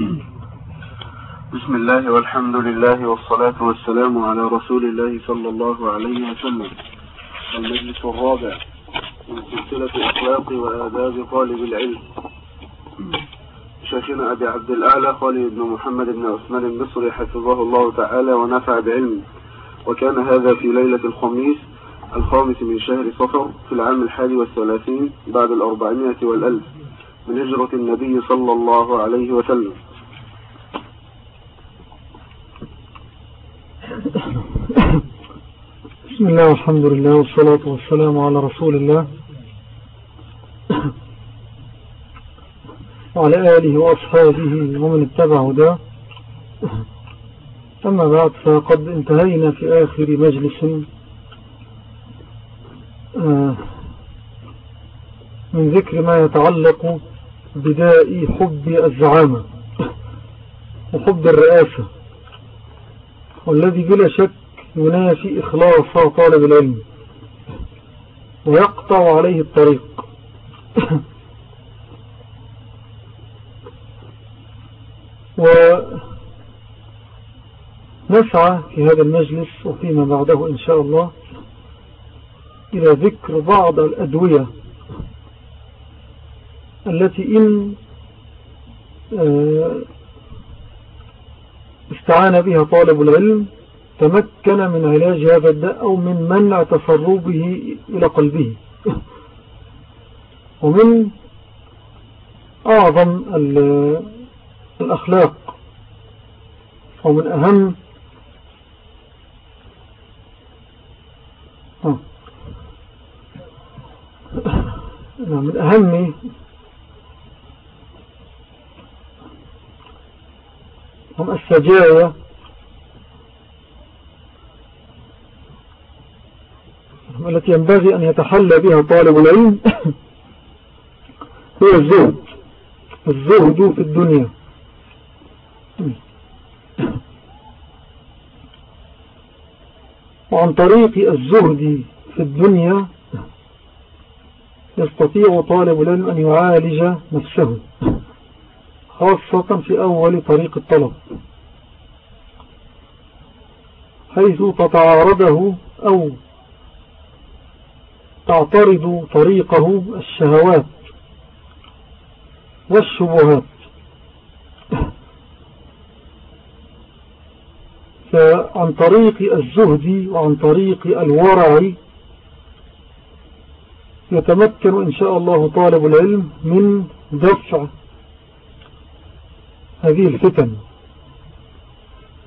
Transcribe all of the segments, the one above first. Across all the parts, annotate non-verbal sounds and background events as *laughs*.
بسم الله والحمد لله والصلاة والسلام على رسول الله صلى الله عليه وسلم. المجلس الرابع من سلسلة أخلاق وآداب طالب العلم. شيخنا أبي عبد الأعلى خالد بن محمد بن عثمان المصري حفظه الله تعالى ونفع بعلمه. وكان هذا في ليلة الخميس الخامس من شهر صفر في العام الحادي والثلاثين بعد الأربعمائة والألف من هجرة النبي صلى الله عليه وسلم. بسم الله والحمد لله والصلاة والسلام على رسول الله *clears throat* وعلى آله وأصحابه ومن اتبع ده أما بعد فقد انتهينا في آخر مجلس آه، من ذكر ما يتعلق بداء حب الزعامة وحب الرئاسة والذي بلا شك ينافي إخلاص طالب العلم ويقطع عليه الطريق. *coughs* ونسعى في هذا المجلس وفيما بعده إن شاء الله إلى ذكر بعض الأدوية التي إن آه، استعان بها طالب العلم تمكن من علاج هذا الداء أو من منع تسربه إلى قلبه *laughs* ومن أعظم الأخلاق ومن أهم آه. *laughs* من أهم هم السجايا التي ينبغي أن يتحلى بها طالب العلم هو الزهد. الزهد في الدنيا. وعن طريق الزهد في الدنيا يستطيع طالب العلم أن يعالج نفسه خاصة في أول طريق الطلب. حيث تتعارضه أو تعترض طريقه الشهوات والشبهات. فعن طريق الزهد وعن طريق الورع يتمكن إن شاء الله طالب العلم من دفع هذه الفتن.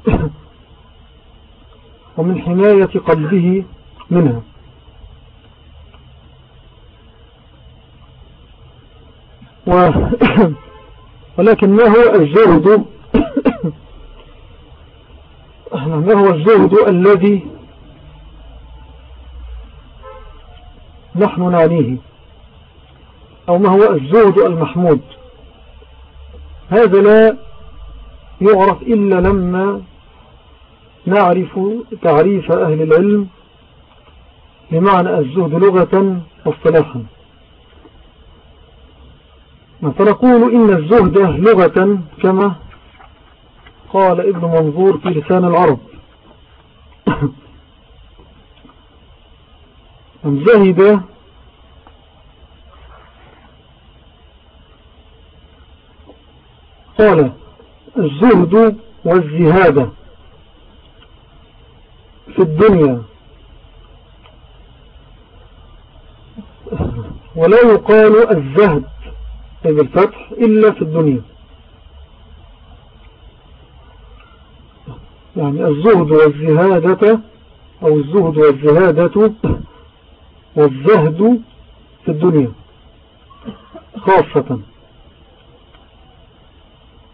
*coughs* ومن حماية قلبه منها. و *coughs* ولكن ما هو الزهد *coughs* ما هو الزهد الذي نحن نعنيه؟ أو ما هو الزهد المحمود؟ هذا لا يعرف إلا لما نعرف تعريف أهل العلم بمعنى الزهد لغة واصطلاحا فنقول إن الزهد لغة كما قال ابن منظور في لسان العرب. *coughs* زهد قال الزهد والزهادة في الدنيا. ولا يقال الزهد بالفتح إلا في الدنيا. يعني الزهد والزهادة أو الزهد والزهادة والزهد في الدنيا خاصة.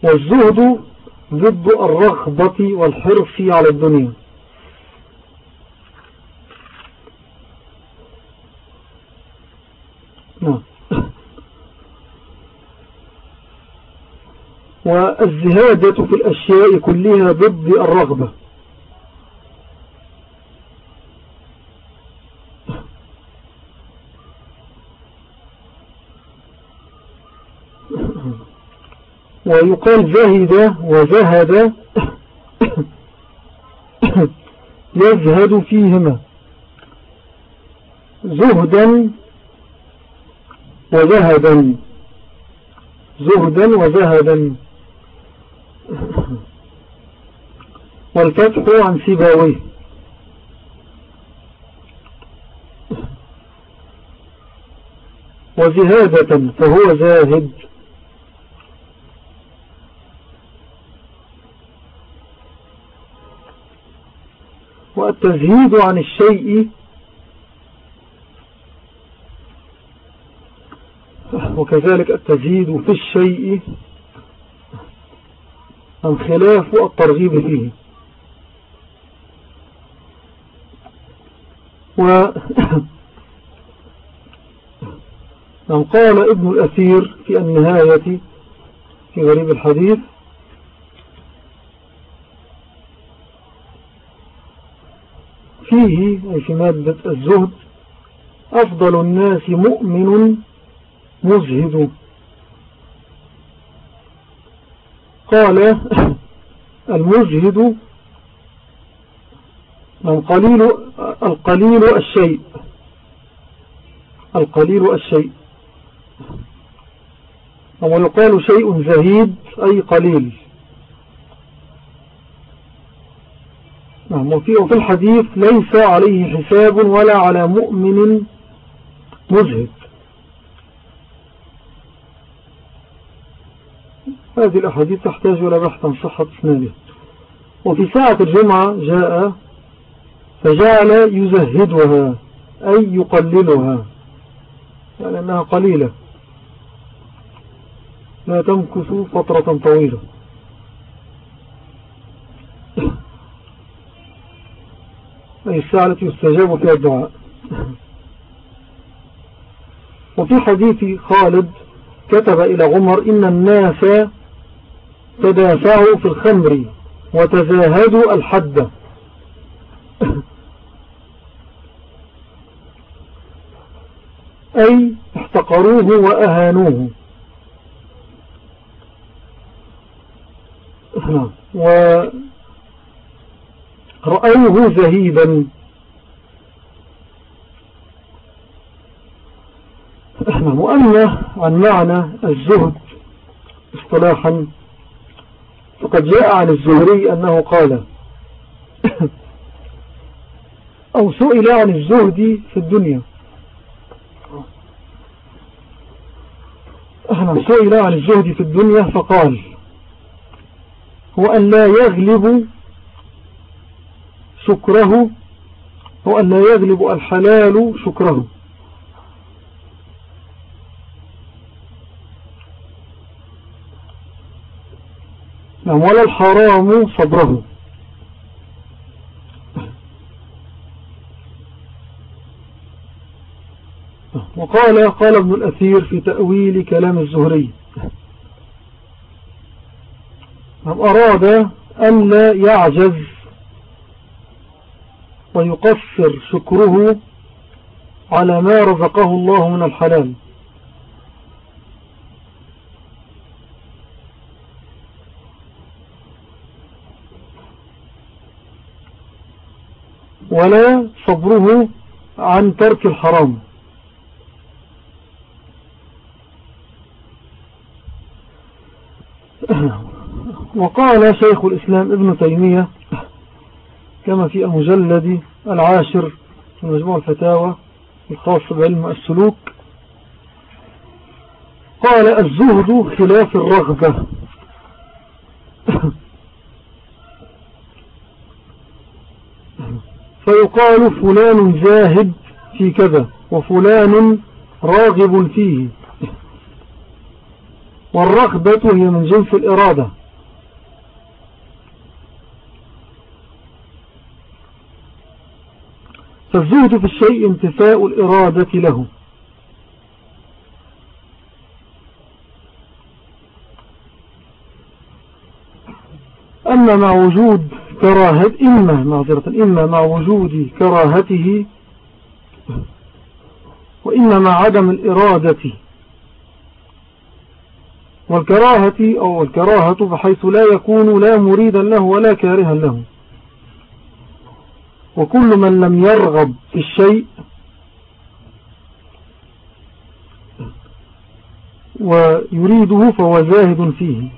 والزهد ضد الرغبة والحرص على الدنيا. نعم. والزهادة في الأشياء كلها ضد الرغبة. ويقال زهد وزهد يزهد فيهما زهدا وزهدا زهدا وزهدا. والفتح عن سباويه وزهادة فهو زاهد. والتزهيد عن الشيء وكذلك التزهيد في الشيء عن خلاف الترغيب فيه. و *coughs* نعم قال ابن الأثير في النهاية في غريب الحديث فيه أي في مادة الزهد أفضل الناس مؤمن مزهد. قال *coughs* المزهد من قليل القليل الشيء. القليل الشيء. ويقال شيء زهيد أي قليل. نعم وفي الحديث ليس عليه حساب ولا على مؤمن مزهد. هذه الأحاديث تحتاج إلى بحث عن صحة إسناده. وفي ساعة الجمعة جاء فجعل يزهدها أي يقللها. يعني أنها قليلة. لا تمكث فترة طويلة. أي الساعة التي يستجاب فيها الدعاء. وفي حديث خالد كتب إلى عمر إن الناس تدافعوا في الخمر وتزاهدوا الحد. أي احتقروه وأهانوه. ورأوه زهيدا. وأما عن معنى الزهد اصطلاحا فقد جاء عن الزهري أنه قال أو سئل عن الزهد في الدنيا. سئل عن الزهد في الدنيا فقال هو أن لا يغلب شكره هو أن لا يغلب الحلال شكره. نعم ولا الحرام صبره. وقال قال ابن الأثير في تأويل كلام الزهري. أراد أن لا يعجز ويقصر شكره على ما رزقه الله من الحلال. ولا صبره عن ترك الحرام. *coughs* وقال شيخ الإسلام ابن تيمية كما في المجلد العاشر من مجموع الفتاوى الخاص بعلم السلوك قال الزهد خلاف الرغبة. *coughs* فيقال فلان زاهد في كذا وفلان راغب فيه. والرغبة هي من جنس الإرادة. فالزهد في الشيء انتفاء الإرادة له. أما مع وجود كراهة إما معذرة إما مع وجود كراهته وإما مع عدم الإرادة. والكراهة أو الكراهة بحيث لا يكون لا مريدا له ولا كارها له. وكل من لم يرغب في الشيء ويريده فهو زاهد فيه.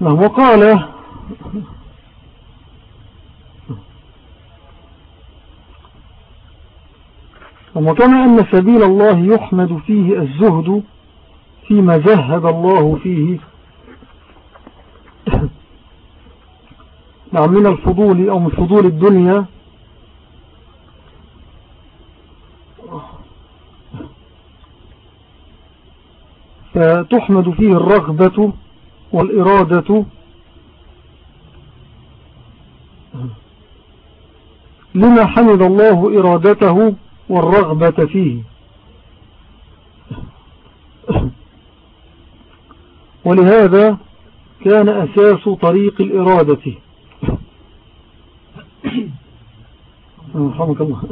نعم وقال وكما أن سبيل الله يحمد فيه الزهد فيما زهد الله فيه. نعم من الفضول أو من فضول الدنيا. فتحمد فيه الرغبة والإرادة. لما حمد الله إرادته والرغبة فيه. ولهذا كان أساس طريق الإرادة رحمك الله.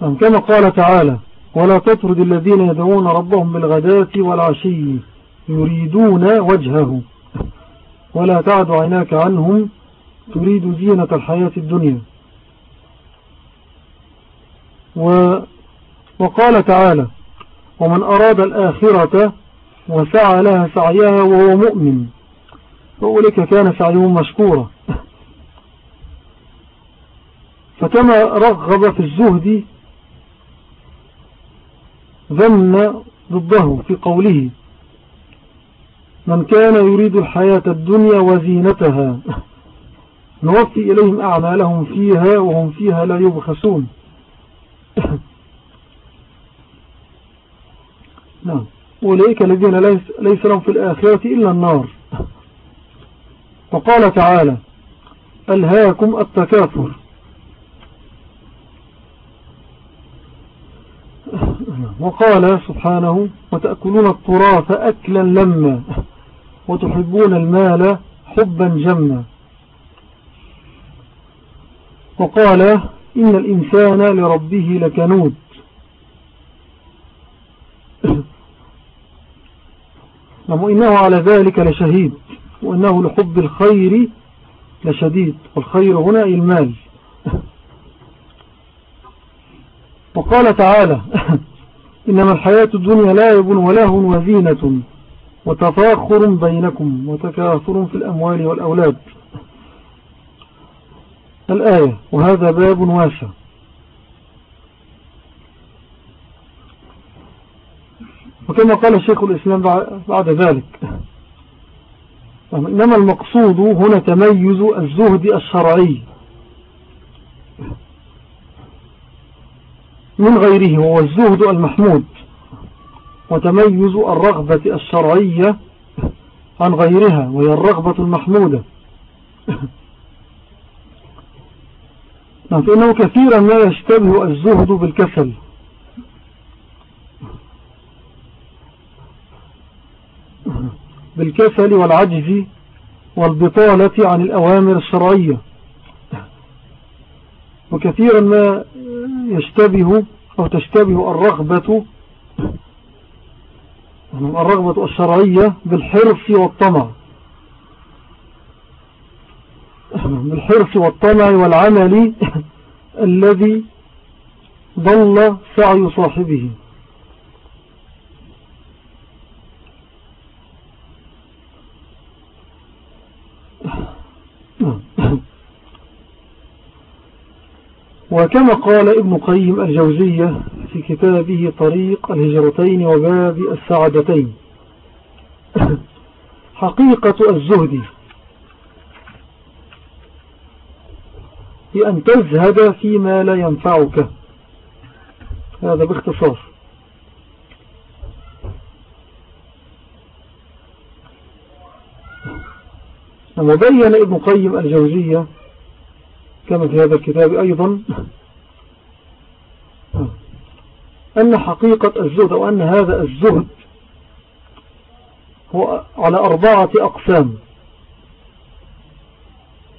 كما قال تعالى ولا تطرد الذين يدعون ربهم بالغداة والعشي يريدون وجهه. ولا تعد عيناك عنهم تريد زينة الحياة الدنيا. و وقال تعالى ومن أراد الآخرة وسعى لها سعيها وهو مؤمن فأولئك كان سعيهم مشكورا. *laughs* فكما رغب في الزهد ذن ضده في قوله من كان يريد الحياة الدنيا وزينتها نوفي إليهم أعمالهم فيها وهم فيها لا يبخسون. نعم. أولئك الذين ليس, ليس لهم في الآخرة إلا النار. وقال تعالى ألهاكم التكاثر. وقال سبحانه وتأكلون التراث أكلا لما وتحبون المال حبا جما. وقال إن الإنسان لربه لكنود. *clears throat* نعم وإنه على ذلك لشهيد وإنه لحب الخير لشديد والخير هنا المال. *clears throat* وقال تعالى *clears throat* إنما الحياة الدنيا لاعب وله وزينة وتفاخر بينكم وتكاثر في الأموال والأولاد. الآية وهذا باب واسع. وكما قال شيخ الإسلام بعد ذلك إنما المقصود هنا تميز الزهد الشرعي من غيره هو الزهد المحمود وتميز الرغبة الشرعية عن غيرها وهي الرغبة المحمودة. فإنه كثيرا ما يشتبه الزهد بالكسل. بالكسل والعجز والبطالة عن الأوامر الشرعية. وكثيرا ما يشتبه أو تشتبه الرغبة الرغبة الشرعية بالحرص والطمع. بالحرص والطمع والعمل *laughs* الذي ضل سعي صاحبه. وكما قال ابن قيم الجوزية في كتابه طريق الهجرتين وباب السعادتين. *laughs* حقيقة الزهد. هي أن تزهد فيما لا ينفعك. هذا باختصار. وبين ابن قيم الجوزية كما في هذا الكتاب أيضا أن حقيقة الزهد أو أن هذا الزهد هو على أربعة أقسام.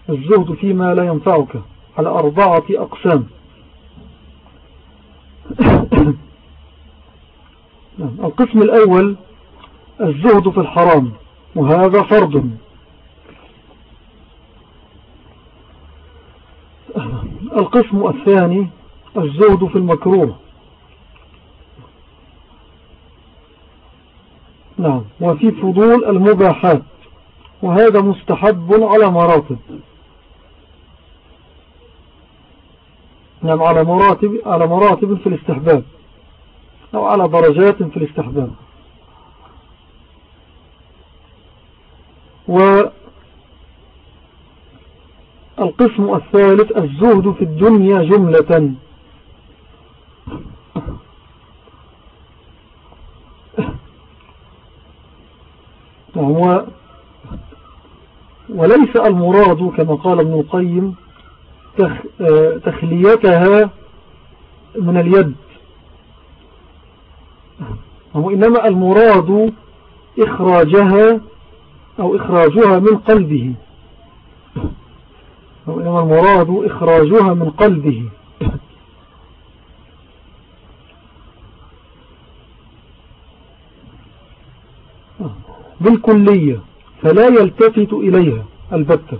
الزهد فيما لا ينفعك. على أربعة أقسام. *coughs* القسم الأول الزهد في الحرام وهذا فرض. *coughs* القسم الثاني الزهد في المكروه. نعم وفي فضول المباحات وهذا مستحب على مراتب. نعم على مراتب على مراتب في الاستحباب. أو على درجات في الاستحباب. والقسم الثالث الزهد في الدنيا جملة. نعم وليس المراد كما قال ابن القيم تخليتها من اليد. وإنما المراد إخراجها أو إخراجها من قلبه. وإنما المراد إخراجها من قلبه. بالكلية فلا يلتفت إليها البتة.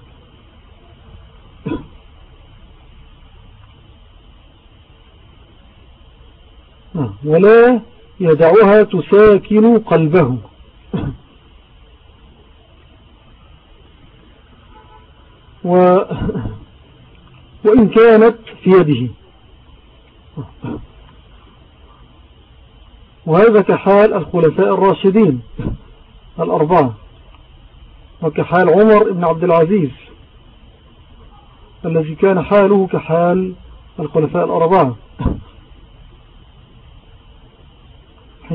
ولا يدعها تساكن قلبه و وإن كانت في يده. وهذا كحال الخلفاء الراشدين الأربعة وكحال عمر بن عبد العزيز الذي كان حاله كحال الخلفاء الأربعة.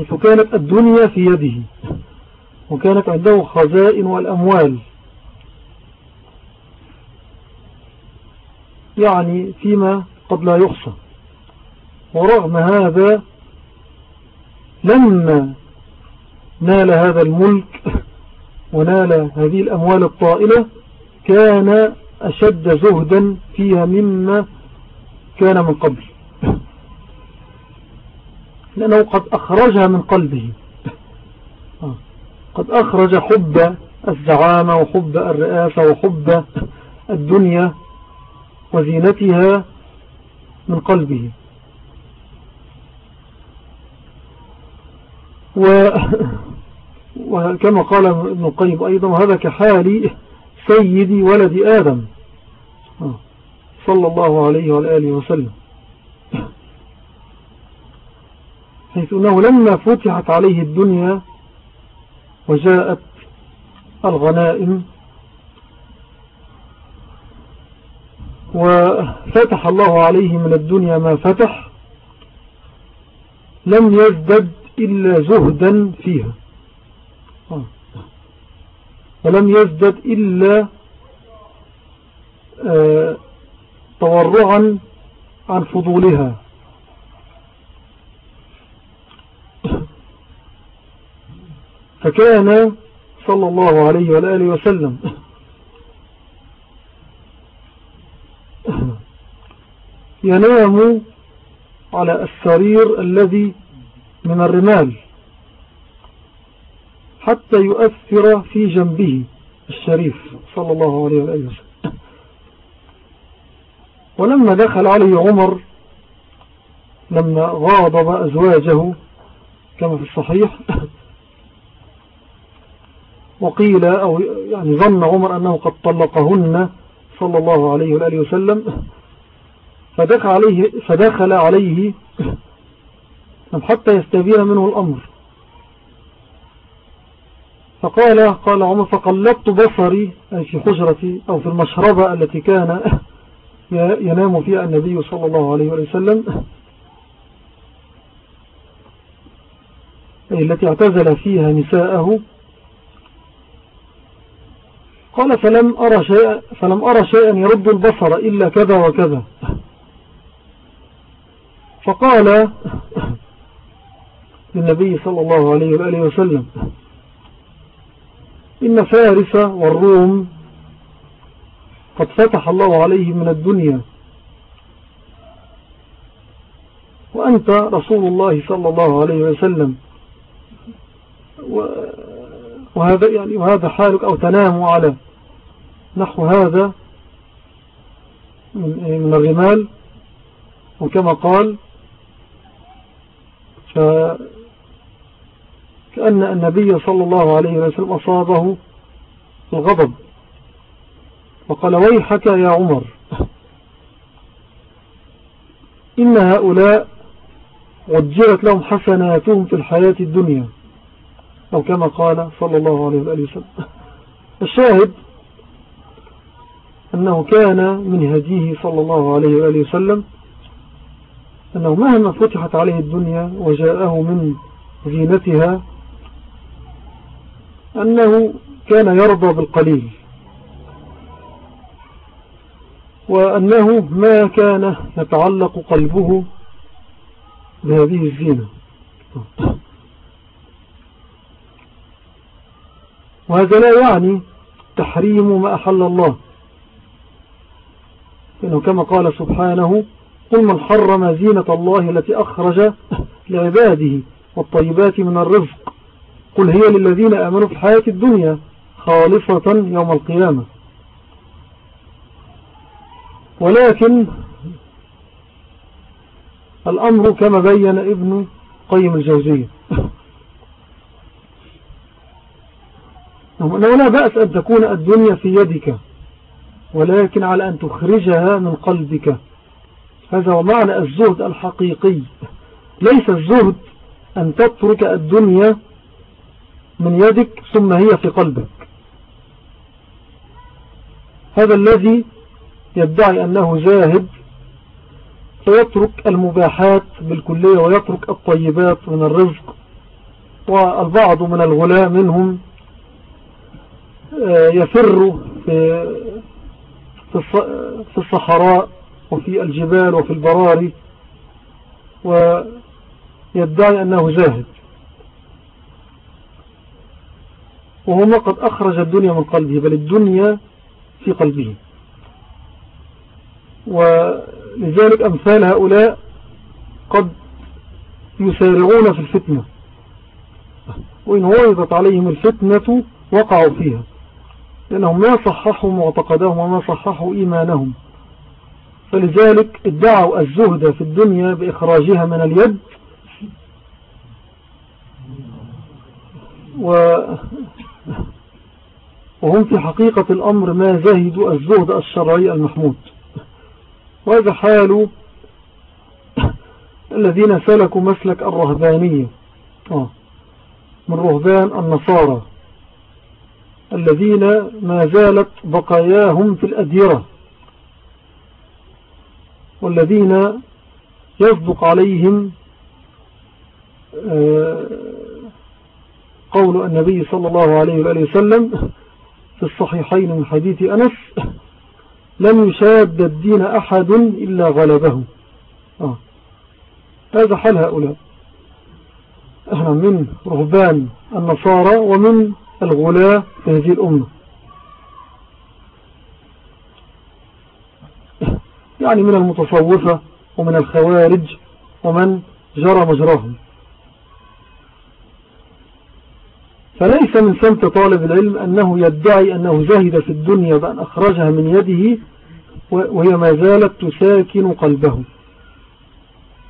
حيث كانت الدنيا في يده. وكانت عنده خزائن والأموال. يعني فيما قد لا يحصى. ورغم هذا لما نال هذا الملك ونال هذه الأموال الطائلة كان أشد زهدا فيها مما كان من قبل. لأنه قد أخرجها من قلبه. قد أخرج حب الزعامة وحب الرئاسة وحب الدنيا وزينتها من قلبه. و *laughs* وكما قال ابن القيم أيضا هذا كحال سيد ولد آدم. صلى الله عليه وآله وسلم. حيث أنه لما فتحت عليه الدنيا وجاءت الغنائم وفتح الله عليه من الدنيا ما فتح لم يزدد إلا زهدا فيها. ولم يزدد إلا آه، تورعا عن فضولها. فكان صلى الله عليه وآله وسلم. ينام على السرير الذي من الرمال حتى يؤثر في جنبه الشريف صلى الله عليه وآله وسلم. ولما دخل عليه عمر لما غاضب أزواجه كما في الصحيح وقيل أو يعني ظن عمر أنه قد طلقهن صلى الله عليه وآله وسلم فدخل عليه, فدخل عليه *laughs* حتى يستبين منه الأمر. فقال قال عمر فقلبت بصري أي في حجرتي أو في المشربة التي كان *laughs* ينام فيها النبي صلى الله عليه وسلم. التي اعتزل فيها نساءه. قال فلم أرى شيئا, فلم أرى شيئا يرد البصر إلا كذا وكذا. فقال للنبي صلى الله عليه وآله وسلم إن فارس والروم قد فتح الله عليه من الدنيا. وأنت رسول الله صلى الله عليه وسلم. وهذا يعني وهذا حالك أو تنام على نحو هذا من الرمال. وكما قال فكأن النبي صلى الله عليه وسلم أصابه الغضب. وقال ويحك يا عمر. *laughs* إن هؤلاء وجرت لهم حسناتهم في الحياة الدنيا. أو كما قال صلى الله عليه وآله وسلم. الشاهد أنه كان من هديه صلى الله عليه وآله وسلم أنه مهما فتحت عليه الدنيا وجاءه من زينتها أنه كان يرضى بالقليل وأنه ما كان يتعلق قلبه بهذه الزينة. وهذا لا يعني تحريم ما أحل الله. إنه كما قال سبحانه قل من حرم زينة الله التي أخرج لعباده والطيبات من الرزق قل هي للذين آمنوا في الحياة الدنيا خالصة يوم القيامة. ولكن الأمر كما بين ابن قيم الجوزية. أنه لا بأس أن تكون الدنيا في يدك ولكن على أن تخرجها من قلبك. هذا هو معنى الزهد الحقيقي. ليس الزهد أن تترك الدنيا من يدك ثم هي في قلبك. هذا الذي يدعي أنه زاهد فيترك المباحات بالكلية ويترك الطيبات من الرزق والبعض من الغلاء منهم يفر في الصحراء وفي الجبال وفي البراري ويدعي أنه زاهد وهو قد أخرج الدنيا من قلبه بل الدنيا في قلبه. ولذلك أمثال هؤلاء قد يسارعون في الفتنة. وإن وردت عليهم الفتنة وقعوا فيها. لأنهم ما صححوا معتقدهم وما صححوا إيمانهم. فلذلك ادعوا الزهد في الدنيا بإخراجها من اليد. و وهم في حقيقة الأمر ما زهدوا الزهد الشرعي المحمود. وهذا حال الذين سلكوا مسلك الرهبانية. آه، من رهبان النصارى. الذين ما زالت بقاياهم في الأديرة والذين يصدق عليهم آه، قول النبي صلى الله عليه وآله وسلم في الصحيحين من حديث أنس لم يشاد الدين أحد إلا غلبه آه. هذا حال هؤلاء من رهبان النصارى ومن الغلاة في هذه الأمة. يعني من المتصوفة ومن الخوارج ومن جرى مجراهم. فليس من سمت طالب العلم أنه يدعي أنه زهد في الدنيا بأن أخرجها من يده وهي ما زالت تساكن قلبه.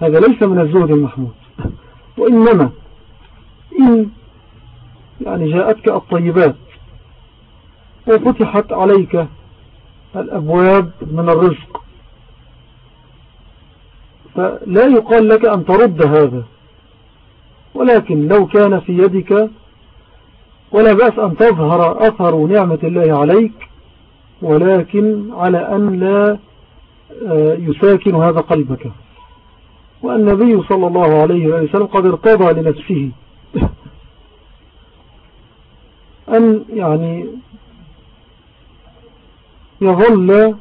هذا ليس من الزهد المحمود. وإنما إن يعني جاءتك الطيبات. وفتحت عليك الأبواب من الرزق. فلا يقال لك أن ترد هذا. ولكن لو كان في يدك ولا بأس أن تظهر أثر نعمة الله عليك ولكن على أن لا آه، يساكن هذا قلبك. والنبي صلى الله عليه وسلم قد ارتضى لنفسه. أن يعني يظل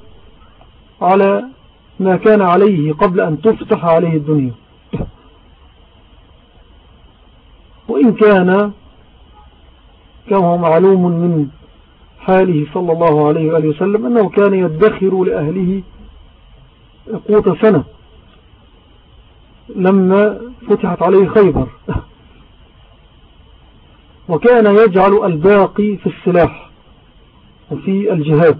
على ما كان عليه قبل أن تفتح عليه الدنيا. وإن كان كما هو معلوم من حاله صلى الله عليه وآله وسلم أنه كان يدخر لأهله قوت سنة لما فتحت عليه خيبر. وكان يجعل الباقي في السلاح وفي الجهاد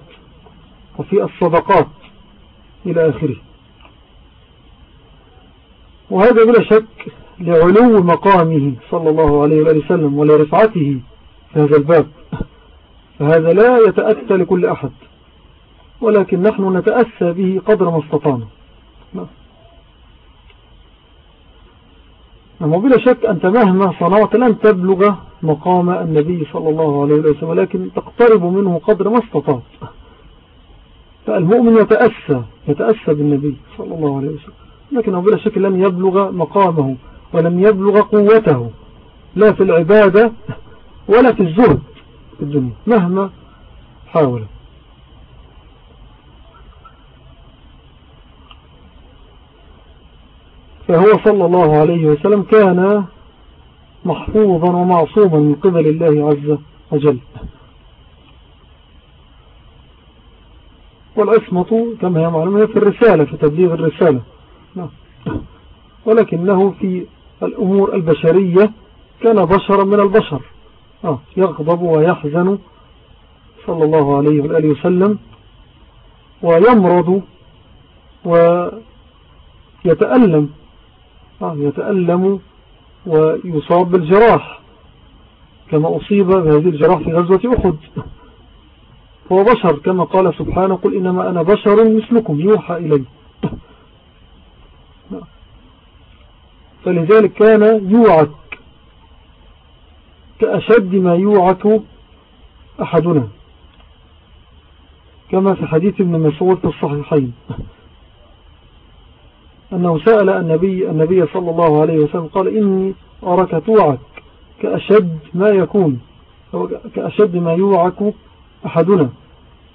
وفي الصدقات إلى آخره. وهذا بلا شك لعلو مقامه صلى الله عليه وآله وسلم ولرفعته في هذا الباب. فهذا لا يتأتى لكل أحد ولكن نحن نتأسى به قدر ما استطعنا نعم, نعم، وبلا شك أنت مهما صنعت لن تبلغ مقام النبي صلى الله عليه وسلم ولكن تقترب منه قدر ما استطعت. فالمؤمن يتأسى يتأسى بالنبي صلى الله عليه وسلم. لكنه بلا شك لن يبلغ مقامه ولم يبلغ قوته. لا في العبادة ولا في الزهد في الدنيا مهما حاول. فهو صلى الله عليه وسلم كان محفوظا ومعصوما من قبل الله عز وجل. والعصمة كما هي معلومة في الرسالة في تبليغ الرسالة. نعم. ولكنه في الأمور البشرية كان بشرا من البشر. آه، يغضب ويحزن صلى الله عليه وآله وسلم ويمرض ويتألم. يتألم ويصاب بالجراح كما أصيب بهذه الجراح في غزوة أحد. هو بشر كما قال سبحانه قل إنما أنا بشر مثلكم يوحى إلي. فلذلك كان يوعك كأشد ما يوعك أحدنا كما في حديث ابن مسعود في الصحيحين. أنه سأل النبي, النبي صلى الله عليه وسلم قال إني أراك توعك كأشد ما يكون كأشد ما يوعك أحدنا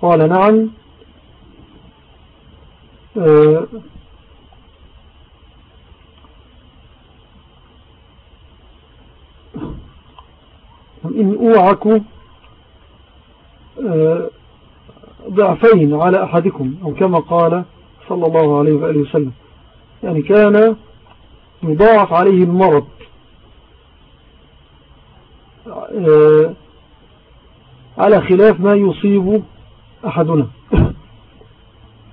قال نعم آه، إن أوعك آه، ضعفين على أحدكم أو كما قال صلى الله عليه وآله وسلم. يعني كان يضاعف عليه المرض. آه، على خلاف ما يصيب أحدنا. *laughs*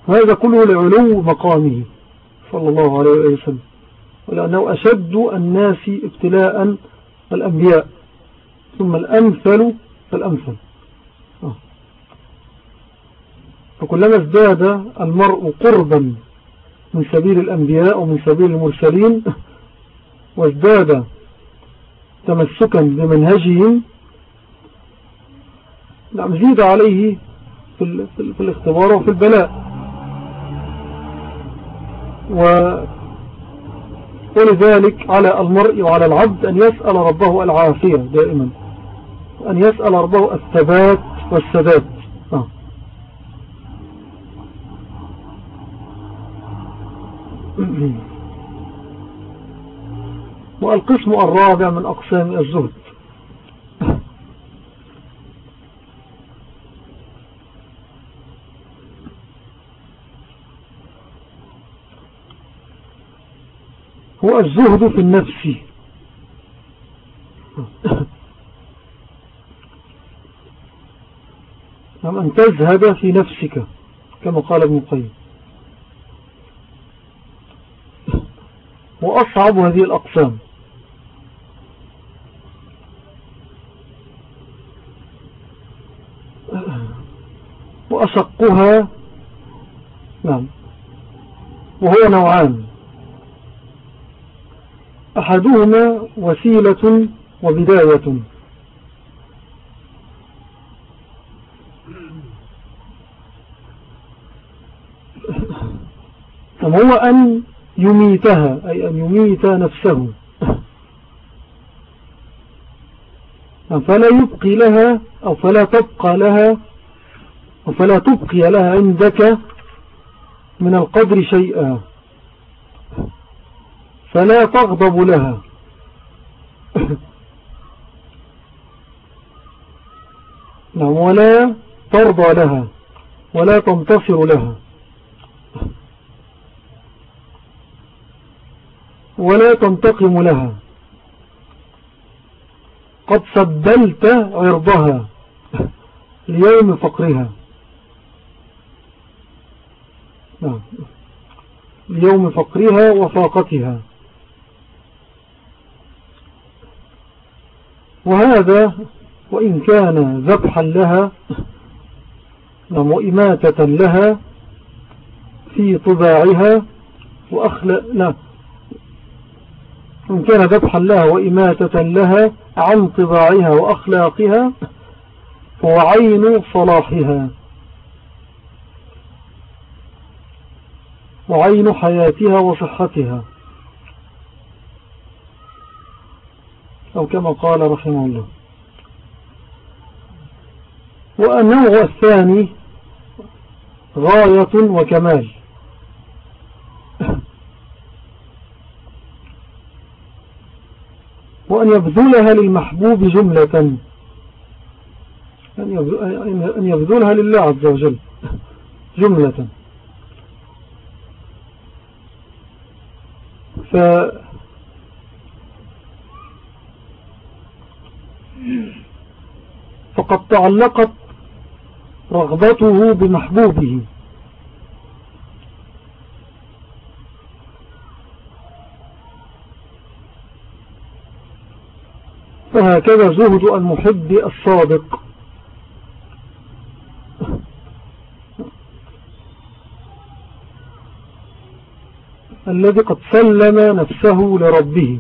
هذا كله لعلو مقامه صلى الله عليه وسلم ولأنه أشد الناس ابتلاء الأنبياء ثم الأمثل فالأمثل آه. فكلما ازداد المرء قربا من سبيل الأنبياء ومن سبيل المرسلين وازداد تمسكا بمنهجهم. نعم زيد عليه في, الاختبار وفي البلاء. و ولذلك على المرء وعلى العبد أن يسأل ربه العافية دائما أن يسأل ربه الثبات والسداد. *clears throat* والقسم الرابع من أقسام الزهد. هو الزهد في النفس. *clears throat* أن تزهد في نفسك كما قال ابن القيم. وأصعب هذه الأقسام. وأشقها نعم وهو نوعان. أحدهما وسيلة وبداية. هو أن يميتها أي أن يميت نفسه. *laughs* فلا يبقي لها أو فلا تبقى لها أو فلا تبقي لها عندك من القدر شيئا. فلا تغضب لها. *laughs* ولا ترضى لها ولا تنتصر لها. ولا تنتقم لها. قد سبلت عرضها ليوم فقرها. نعم. ليوم فقرها وفاقتها. وهذا وإن كان ذبحا لها نعم وإماتة لها في طباعها وأخلق لا إن كان ذبحا لها وإماتة لها عن طباعها وأخلاقها هو عين صلاحها. وعين حياتها وصحتها. أو كما قال رحمه الله. والنوع الثاني غاية وكمال. وأن يبذلها للمحبوب جملة. أن يبذلها لله عز وجل *laughs* جملة. ف فقد تعلقت رغبته بمحبوبه. فهكذا زهد المحب الصادق. الذي قد سلم نفسه لربه.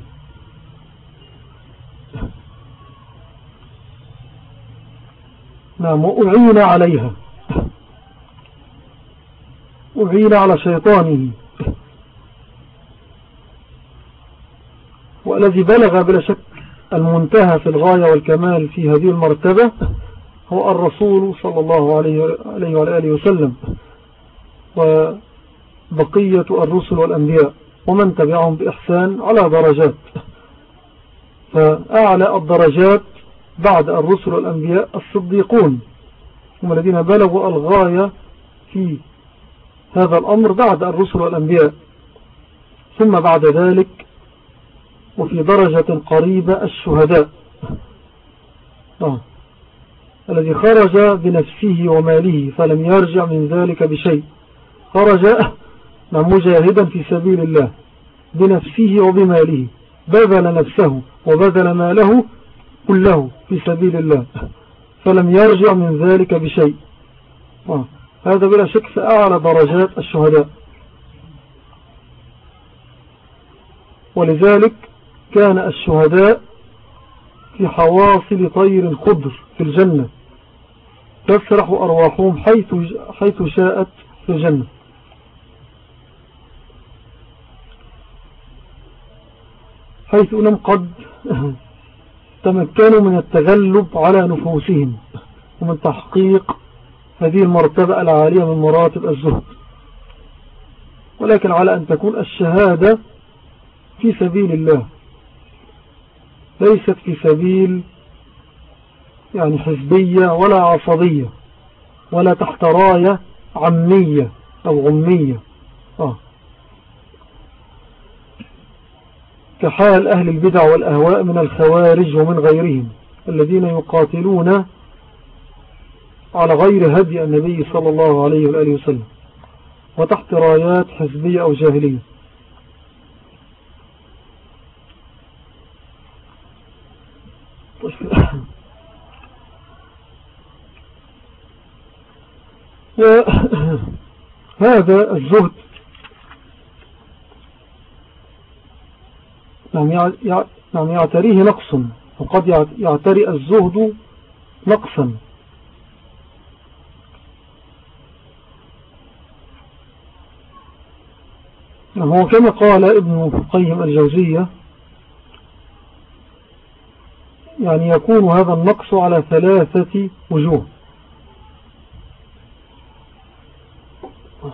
نعم وأعين عليها. أعين على شيطانه. والذي بلغ بلا شك المنتهى في الغاية والكمال في هذه المرتبة هو الرسول صلى الله عليه وآله وسلم وبقية الرسل والأنبياء ومن تبعهم بإحسان على درجات. فأعلى الدرجات بعد الرسل والأنبياء الصديقون هم الذين بلغوا الغاية في هذا الأمر بعد الرسل والأنبياء. ثم بعد ذلك وفي درجة قريبة الشهداء. آه. الذي خرج بنفسه وماله فلم يرجع من ذلك بشيء. خرج *laughs* مجاهدا في سبيل الله بنفسه وبماله. بذل نفسه وبذل ماله كله في سبيل الله. فلم يرجع من ذلك بشيء. آه. هذا بلا شك فأعلى درجات الشهداء. ولذلك كان الشهداء في حواصل طير خضر في الجنة. تسرح أرواحهم حيث, حيث شاءت في الجنة. حيث أنهم قد تمكنوا من التغلب على نفوسهم ومن تحقيق هذه المرتبة العالية من مراتب الزهد. ولكن على أن تكون الشهادة في سبيل الله. ليست في سبيل يعني حزبية ولا عصبية ولا تحت راية عمية أو غمية آه. كحال أهل البدع والأهواء من الخوارج ومن غيرهم الذين يقاتلون على غير هدي النبي صلى الله عليه وآله وسلم وتحت رايات حزبية أو جاهلية *coughs* هذا الزهد. نعم, يعتريه نقص وقد يعتري الزهد نقصا. هو كما قال ابن قيم الجوزية يعني يكون هذا النقص على ثلاثة وجوه. نعم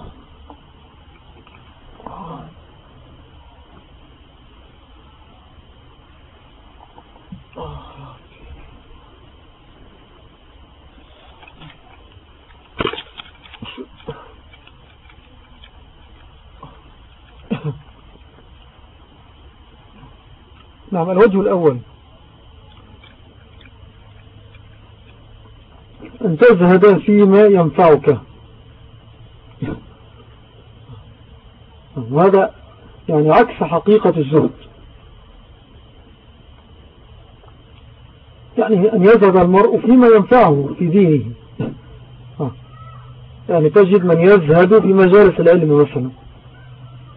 الوجه الأول. أن تزهد فيما ينفعك. وهذا يعني عكس حقيقة الزهد. يعني أن يزهد المرء فيما ينفعه في دينه. يعني تجد من يزهد في مجالس العلم مثلا.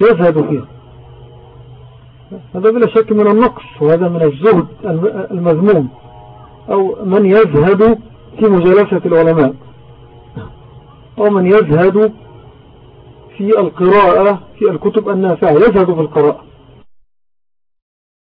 يزهد فيها. هذا بلا شك من النقص وهذا من الزهد المذموم. أو من يزهد في مجالسة العلماء. أو من يزهد في القراءة في الكتب النافعة يزهد في القراءة.